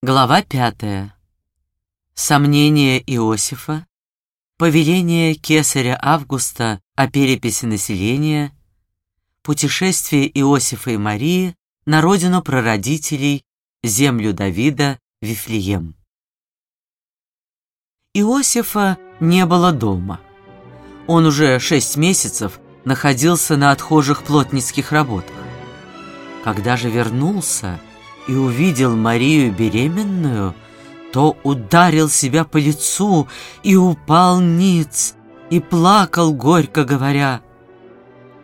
Глава пятая. Сомнения Иосифа, повеление кесаря Августа о переписи населения, путешествие Иосифа и Марии на родину прародителей, землю Давида, Вифлеем. Иосифа не было дома. Он уже шесть месяцев находился на отхожих плотницких работах. Когда же вернулся, и увидел Марию беременную, то ударил себя по лицу и упал ниц, и плакал горько, говоря,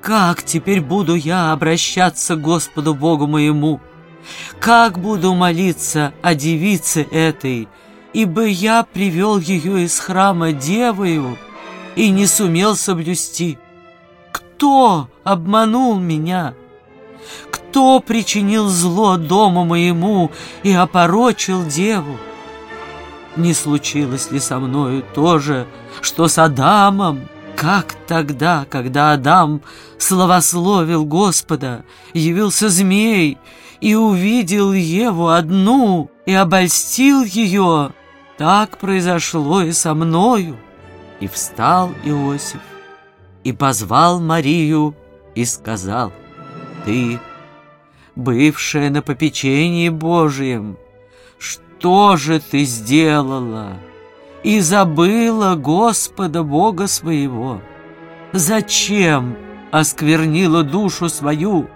«Как теперь буду я обращаться к Господу Богу моему? Как буду молиться о девице этой, ибо я привел ее из храма девою и не сумел соблюсти? Кто обманул меня?» Кто причинил зло дому моему и опорочил деву? Не случилось ли со мною то же, что с Адамом? Как тогда, когда Адам славословил Господа, явился змей и увидел Еву одну и обольстил ее, так произошло и со мною. И встал Иосиф, и позвал Марию, и сказал, «Ты бывшая на попечении Божьем, что же ты сделала? И забыла Господа Бога своего. Зачем осквернила душу свою?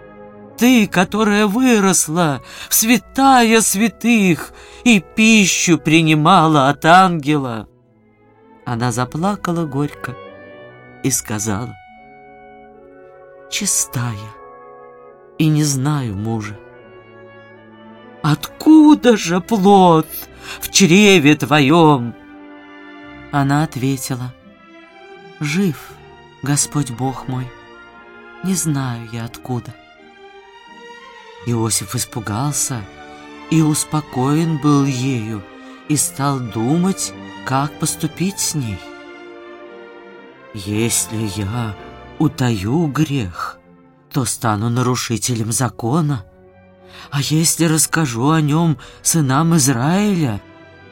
Ты, которая выросла в святая святых и пищу принимала от ангела. Она заплакала горько и сказала, «Чистая, и не знаю мужа. Откуда же плод в чреве твоем? Она ответила, Жив Господь Бог мой, не знаю я откуда. Иосиф испугался и успокоен был ею и стал думать, как поступить с ней. Если я утаю грех, то стану нарушителем закона. А если расскажу о нем сынам Израиля,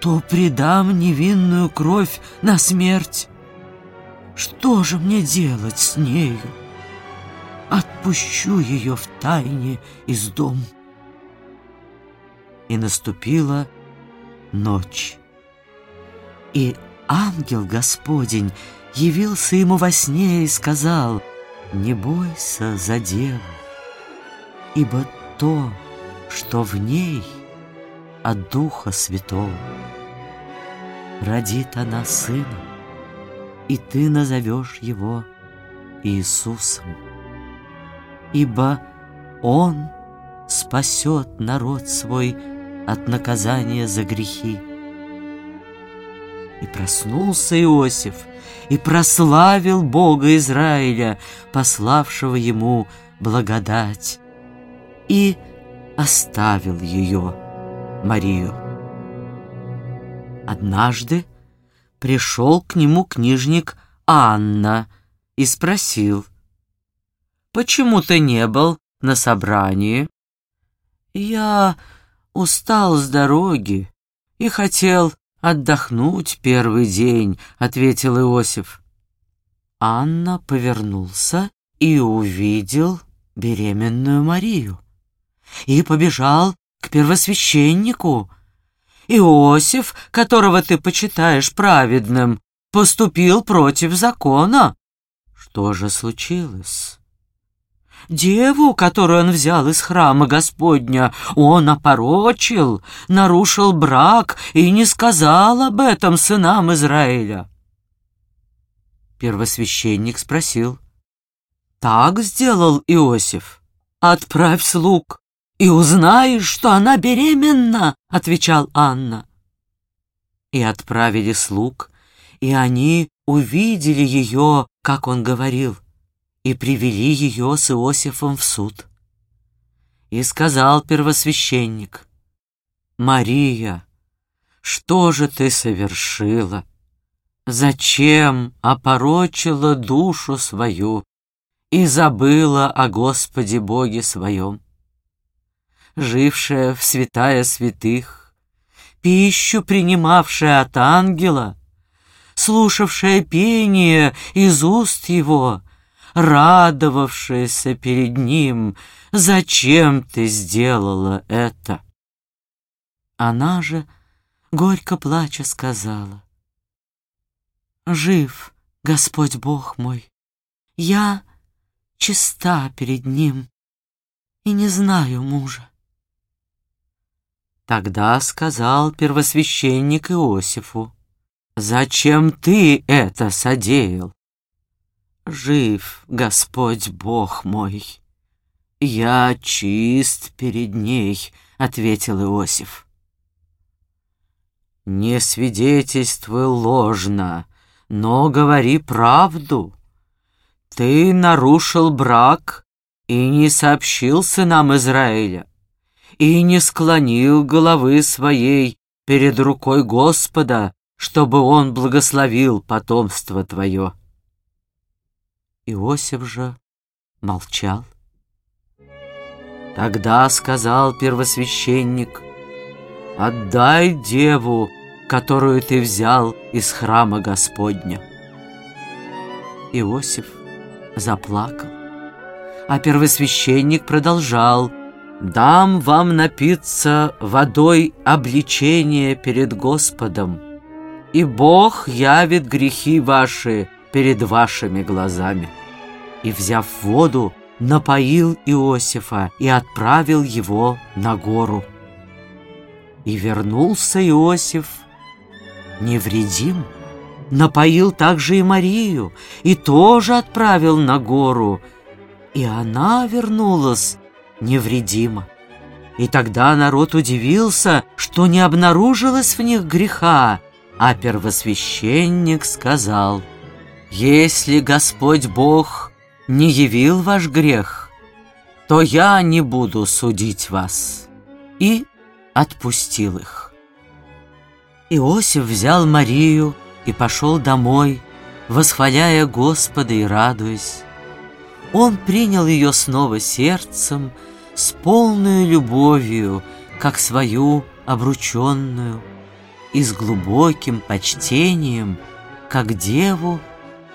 то предам невинную кровь на смерть. Что же мне делать с нею? Отпущу ее в тайне из дому. И наступила ночь. И ангел Господень явился ему во сне и сказал — не бойся за деву, ибо то, что в ней от Духа Святого. Родит она сына, и ты назовешь его Иисусом, ибо Он спасет народ свой от наказания за грехи. И проснулся Иосиф, и прославил Бога Израиля, пославшего ему благодать, и оставил ее, Марию. Однажды пришел к нему книжник Анна и спросил, «Почему ты не был на собрании?» «Я устал с дороги и хотел «Отдохнуть первый день», — ответил Иосиф. Анна повернулся и увидел беременную Марию и побежал к первосвященнику. Иосиф, которого ты почитаешь праведным, поступил против закона. Что же случилось? Деву, которую он взял из храма Господня, он опорочил, нарушил брак и не сказал об этом сынам Израиля. Первосвященник спросил, «Так сделал Иосиф? Отправь слуг, и узнаешь, что она беременна», — отвечал Анна. И отправили слуг, и они увидели ее, как он говорил, и привели ее с Иосифом в суд. И сказал первосвященник, «Мария, что же ты совершила? Зачем опорочила душу свою и забыла о Господе Боге своем? Жившая в святая святых пищу принимавшая от ангела, слушавшая пение из уст его, радовавшаяся перед ним, зачем ты сделала это? Она же, горько плача, сказала, «Жив Господь Бог мой, я чиста перед Ним и не знаю мужа». Тогда сказал первосвященник Иосифу, «Зачем ты это содеял?» «Жив Господь Бог мой, я чист перед ней», — ответил Иосиф. «Не свидетельствуй ложно, но говори правду. Ты нарушил брак и не сообщил сынам Израиля, и не склонил головы своей перед рукой Господа, чтобы он благословил потомство твое». Иосиф же молчал. Тогда сказал первосвященник, «Отдай деву, которую ты взял из храма Господня». Иосиф заплакал, а первосвященник продолжал, «Дам вам напиться водой обличения перед Господом, и Бог явит грехи ваши перед вашими глазами». И, взяв воду, напоил Иосифа и отправил его на гору. И вернулся Иосиф невредим, напоил также и Марию, и тоже отправил на гору, и она вернулась невредима. И тогда народ удивился, что не обнаружилось в них греха, а первосвященник сказал, «Если Господь Бог не явил ваш грех, то я не буду судить вас». И отпустил их. Иосиф взял Марию и пошел домой, восхваляя Господа и радуясь. Он принял ее снова сердцем, с полной любовью, как свою обрученную, и с глубоким почтением, как деву,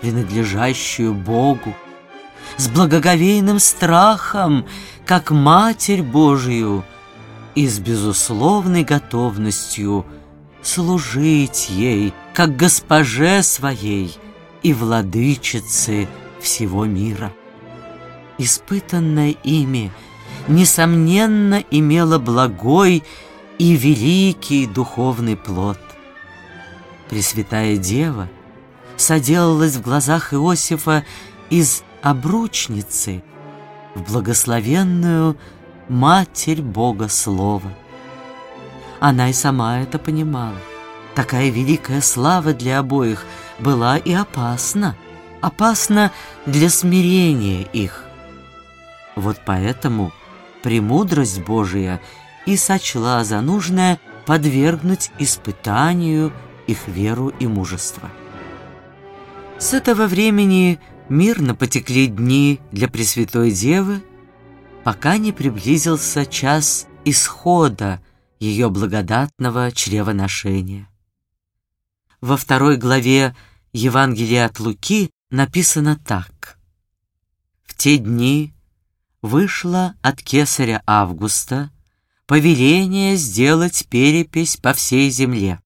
принадлежащую Богу с благоговейным страхом, как Матерь Божию, и с безусловной готовностью служить ей, как госпоже своей и владычице всего мира. Испытанное ими, несомненно, имело благой и великий духовный плод. Пресвятая Дева соделалась в глазах Иосифа из обручницы в благословенную Матерь Бога Слова. Она и сама это понимала. Такая великая слава для обоих была и опасна. Опасна для смирения их. Вот поэтому премудрость Божия и сочла за нужное подвергнуть испытанию их веру и мужество. С этого времени Мирно потекли дни для Пресвятой Девы, пока не приблизился час исхода ее благодатного чревоношения. Во второй главе Евангелия от Луки написано так. «В те дни вышло от кесаря Августа повеление сделать перепись по всей земле.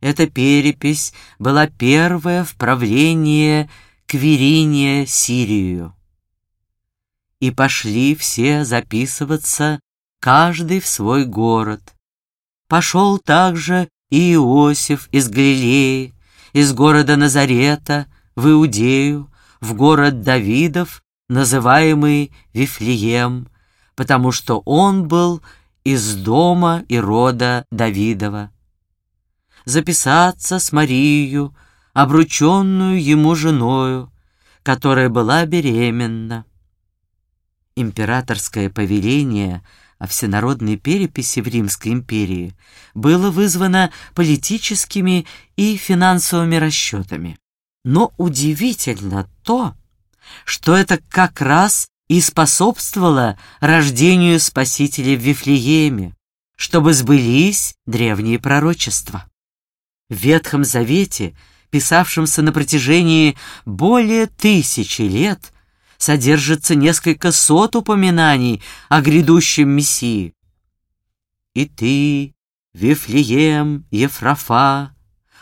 Эта перепись была первая в правлении Квириния Сирию. И пошли все записываться, каждый в свой город. Пошел также и Иосиф из Галилеи, из города Назарета, в Иудею, в город Давидов, называемый Вифлеем, потому что он был из дома и рода Давидова. Записаться с Марией, обрученную ему женою, которая была беременна. Императорское повеление о всенародной переписи в Римской империи было вызвано политическими и финансовыми расчетами. Но удивительно то, что это как раз и способствовало рождению Спасителя в Вифлееме, чтобы сбылись древние пророчества. В Ветхом Завете, писавшемся на протяжении более тысячи лет, содержится несколько сот упоминаний о грядущем Мессии. «И ты, Вифлеем, Ефрафа,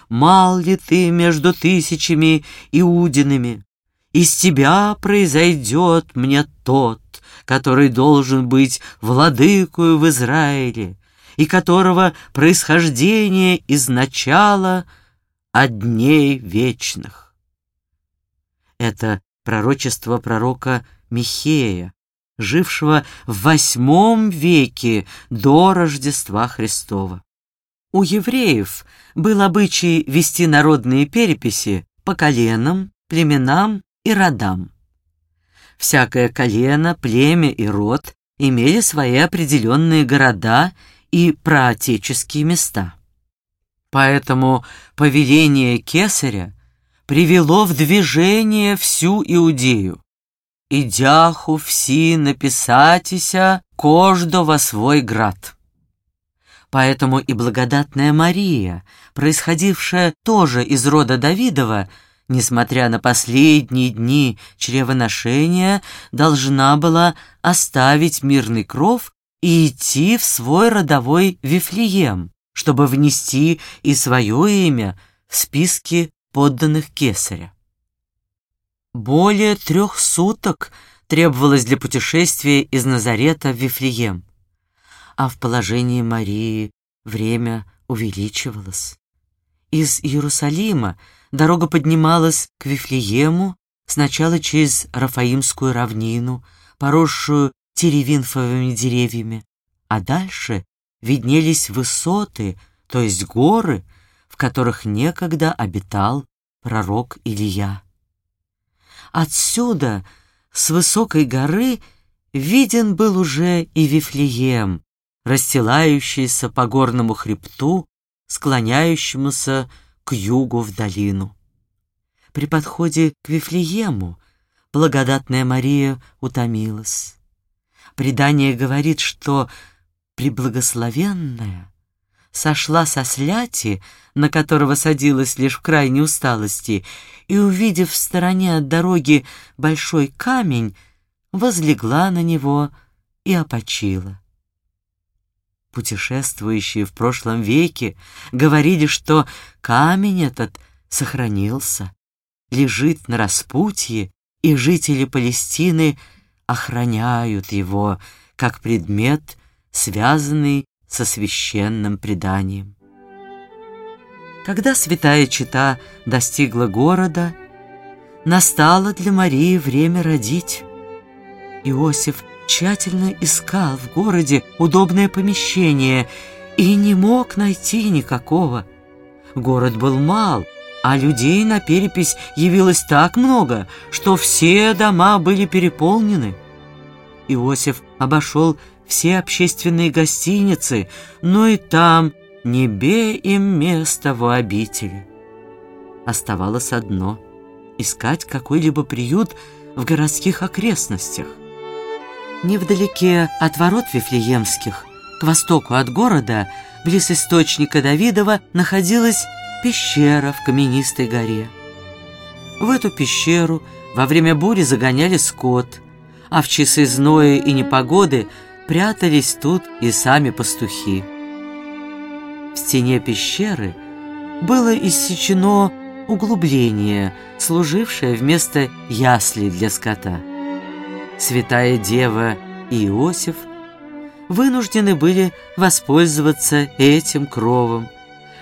мал ли ты между тысячами иудинами? Из тебя произойдет мне тот, который должен быть владыкою в Израиле, и которого происхождение из начала от дней вечных. Это пророчество пророка Михея, жившего в восьмом веке до Рождества Христова. У евреев был обычай вести народные переписи по коленам, племенам и родам. Всякое колено, племя и род имели свои определенные города и проотеческие места. Поэтому повеление кесаря привело в движение всю Иудею. «Идяху все написатися кождо во свой град». Поэтому и благодатная Мария, происходившая тоже из рода Давидова, несмотря на последние дни чревоношения, должна была оставить мирный кров и идти в свой родовой Вифлеем, чтобы внести и свое имя в списки подданных кесаря. Более трех суток требовалось для путешествия из Назарета в Вифлеем, а в положении Марии время увеличивалось. Из Иерусалима дорога поднималась к Вифлеему сначала через Рафаимскую равнину, поросшую теревинфовыми деревьями, а дальше виднелись высоты, то есть горы, в которых некогда обитал пророк Илья. Отсюда, с высокой горы, виден был уже и Вифлеем, расстилающийся по горному хребту, склоняющемуся к югу в долину. При подходе к Вифлеему благодатная Мария утомилась. Предание говорит, что Преблагословенная сошла со сляти, на которого садилась лишь в крайней усталости, и, увидев в стороне от дороги большой камень, возлегла на него и опочила. Путешествующие в прошлом веке говорили, что камень этот сохранился, лежит на распутье, и жители Палестины — охраняют его как предмет, связанный со священным преданием. Когда святая чита достигла города, настало для Марии время родить. Иосиф тщательно искал в городе удобное помещение и не мог найти никакого. Город был мал, а людей на перепись явилось так много, что все дома были переполнены. Иосиф обошел все общественные гостиницы, но и там не бе им место в обители. Оставалось одно — искать какой-либо приют в городских окрестностях. Невдалеке от ворот Вифлеемских, к востоку от города, близ источника Давидова, находилась пещера в каменистой горе. В эту пещеру во время бури загоняли скот, а в часы зноя и непогоды прятались тут и сами пастухи. В стене пещеры было иссечено углубление, служившее вместо ясли для скота. Святая Дева и Иосиф вынуждены были воспользоваться этим кровом,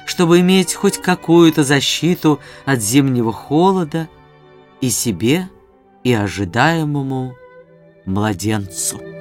чтобы иметь хоть какую-то защиту от зимнего холода и себе, и ожидаемому младенцу.